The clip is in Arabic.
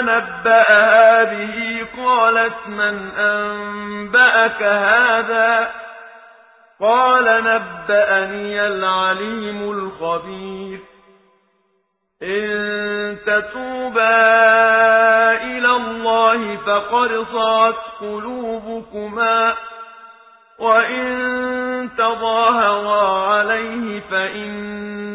نبأها به قالت من أنبأك هذا؟ قال نبأني العليم الخبير. إن تتوبا إلى الله فقد صعت قلوبكما وإن تظاهرا عليه فإن